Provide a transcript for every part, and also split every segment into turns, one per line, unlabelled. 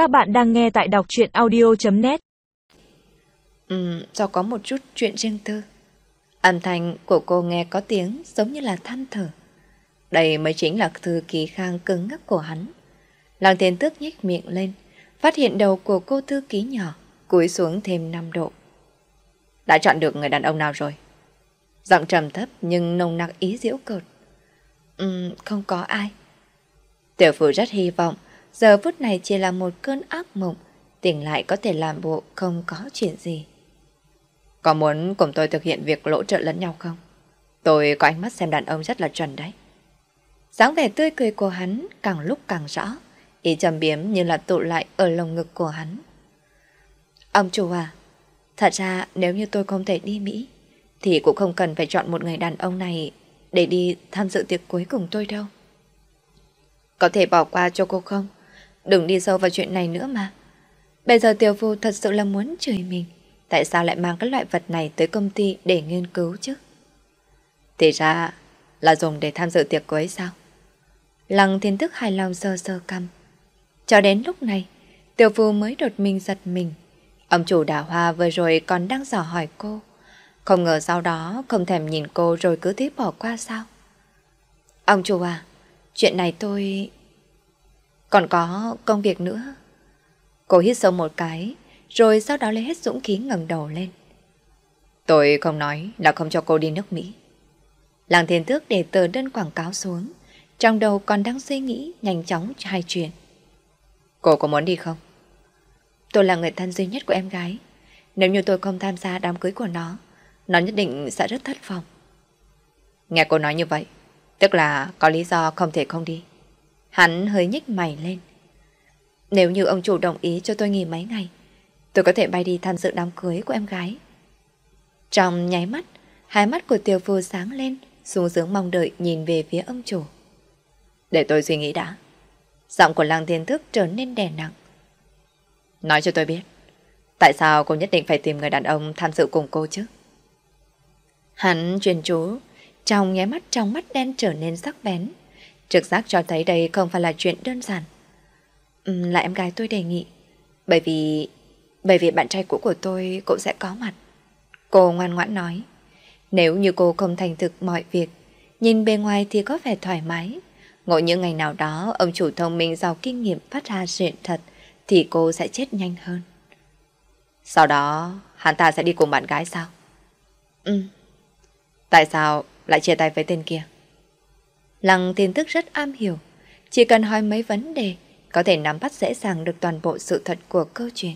Các bạn đang nghe tại đọc chuyện audio.net
Ừ, do có một chút chuyện riêng tư. Âm thanh của cô nghe có tiếng giống như là than thở. Đây mới chính là thư ký khang cứng ngắc của hắn. Lòng tiền tước nhếch miệng lên, phát hiện đầu của cô thư ký nhỏ, cúi xuống thêm 5 độ. Đã chọn được người đàn ông nào rồi? Giọng trầm thấp nhưng nồng nặc ý diễu cợt. Ừ, không có ai. Tiểu phụ rất hy vọng giờ phút này chỉ là một cơn ác mộng, tỉnh lại có thể làm bộ không có chuyện gì. Có muốn cùng tôi thực hiện việc lỗ trợ lẫn nhau không? Tôi có ánh mắt xem đàn ông rất là chuẩn đấy. dáng vẻ tươi cười của hắn càng lúc càng rõ, ý trầm biếm như là tụ lại ở lồng ngực của hắn. Ông chủ à, thật ra nếu như tôi không thể đi Mỹ, thì cũng không cần phải chọn một người đàn ông này để đi tham dự tiệc cuối cùng tôi đâu. Có thể bỏ qua cho cô không? Đừng đi sâu vào chuyện này nữa mà. Bây giờ tiểu phu thật sự là muốn chửi mình. Tại sao lại mang cái loại vật này tới công ty để nghiên cứu chứ? Thì ra là dùng để tham dự tiệc cưới sao? Lăng thiên thức hài lòng sơ sơ căm. Cho đến lúc này, tiểu phu mới đột mình giật mình. Ông chủ đào hoa vừa rồi còn đang dò hỏi cô. Không ngờ sau đó không thèm nhìn cô rồi cứ thế bỏ qua sao? Ông chủ à, chuyện này tôi... Còn có công việc nữa. Cô hít sâu một cái, rồi sau đó lấy hết dũng khí ngẩng đầu lên. Tôi không nói là không cho cô đi nước Mỹ. Làng thiên tước để tờ đơn quảng cáo xuống, trong đầu còn đang suy nghĩ nhanh chóng hai chuyện. Cô có muốn đi không? Tôi là người thân duy nhất của em gái. Nếu như tôi không tham gia đám cưới của nó, nó nhất định sẽ rất thất vọng. Nghe cô nói như vậy, tức là có lý do không thể không đi. Hắn hơi nhích mày lên. Nếu như ông chủ đồng ý cho tôi nghỉ mấy ngày, tôi có thể bay đi tham dự đám cưới của em gái. Trong nháy mắt, hai mắt của tiểu phu sáng lên, xuống sướng mong đợi nhìn về phía ông chủ. Để tôi suy nghĩ đã. Giọng của làng thiên thức trở nên đè nặng. Nói cho tôi biết, tại sao cô nhất định phải tìm người đàn ông tham dự cùng cô chứ? Hắn truyền chú, trong nháy mắt trong mắt đen trở nên sắc bén. Trực giác cho thấy đây không phải là chuyện đơn giản. Ừ, là em gái tôi đề nghị. Bởi vì... Bởi vì bạn trai cũ của tôi cũng sẽ có mặt. Cô ngoan ngoãn nói. Nếu như cô không thành thực mọi việc, nhìn bề ngoài thì có vẻ thoải mái. Ngộ những ngày nào đó, ông chủ thông minh giàu kinh nghiệm phát ra chuyện thật, thì cô sẽ chết nhanh hơn. Sau đó, hắn ta sẽ đi cùng bạn gái sao? Ừ. Tại sao lại chia tay với tên kia? Lăng tin tức rất am hiểu, chỉ cần hỏi mấy vấn đề, có thể nắm bắt dễ dàng được toàn bộ sự thật của câu chuyện.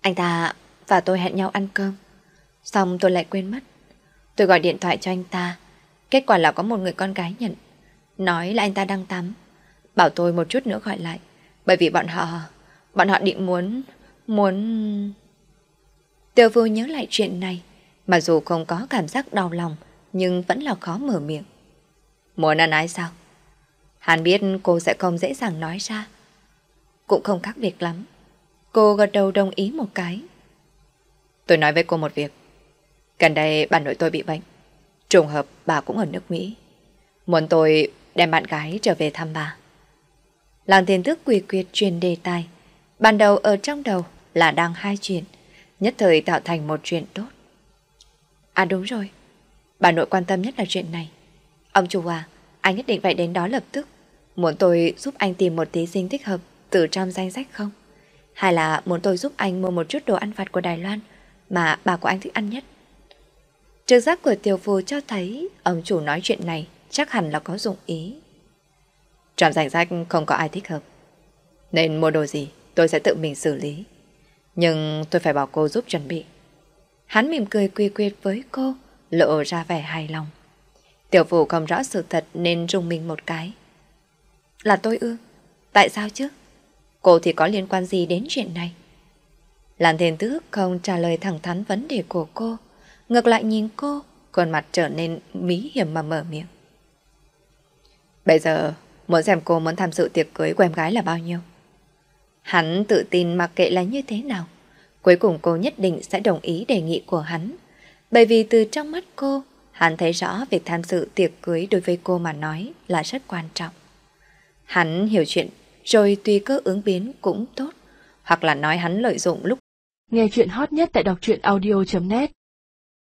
Anh ta và tôi hẹn nhau ăn cơm, xong tôi lại quên mất. Tôi gọi điện thoại cho anh ta, kết quả là có một người con gái nhận, nói là anh ta đang tắm, bảo tôi một chút nữa gọi lại, bởi vì bọn họ, bọn họ định muốn, muốn... Tiêu vô nhớ lại chuyện này, mà dù không có cảm giác đau lòng, nhưng vẫn là khó mở miệng. Muốn ăn ái sao? Hắn biết cô sẽ không dễ dàng nói ra. Cũng không khác biệt lắm. Cô gật đầu đồng ý một cái. Tôi nói với cô một việc. Gần đây bà nội tôi bị bệnh. Trùng hợp bà cũng ở nước Mỹ. Muốn tôi đem bạn gái trở về thăm bà. Làng tiền thức quỳ quyệt truyền đề tài. Ban đầu ở trong đầu là đang hai chuyện. Nhất thời tạo thành một chuyện tốt. À đúng rồi. Bà nội quan tâm nhất là chuyện này. Ông chủ à, anh nhất định phải đến đó lập tức. Muốn tôi giúp anh tìm một thí sinh thích hợp từ trong danh sách không? Hay là muốn tôi giúp anh mua một chút đồ ăn vặt của Đài Loan mà bà của anh thích ăn nhất? Trực giác của tiểu phù cho thấy ông chủ nói chuyện này chắc hẳn là có dụng ý. Trong danh sách không có ai thích hợp. Nên mua đồ gì tôi sẽ tự mình xử lý. Nhưng tôi phải bảo cô giúp chuẩn bị. Hắn mỉm cười quy quyệt với cô, lộ ra vẻ hài lòng. Tiểu phủ không rõ sự thật nên rung mình một cái. Là tôi ư? Tại sao chứ? Cô thì có liên quan gì đến chuyện này? Lan Thiên Tước không trả lời thẳng thắn vấn đề của cô. Ngược lại nhìn cô, khuôn mặt trở nên mí hiểm mà mở miệng. Bây giờ, muốn xem cô muốn tham dự tiệc cưới của em gái là bao nhiêu? Hắn tự tin mặc kệ là như thế nào. Cuối cùng cô nhất định sẽ đồng ý đề nghị của hắn. Bởi vì từ trong mắt cô, Hắn thấy rõ việc tham dự tiệc cưới đối với cô mà nói là rất quan trọng. Hắn hiểu chuyện, rồi tùy cơ ứng biến cũng tốt. Hoặc là nói hắn lợi dụng lúc
Nghe chuyện hot nhất tại đọc truyện audio.net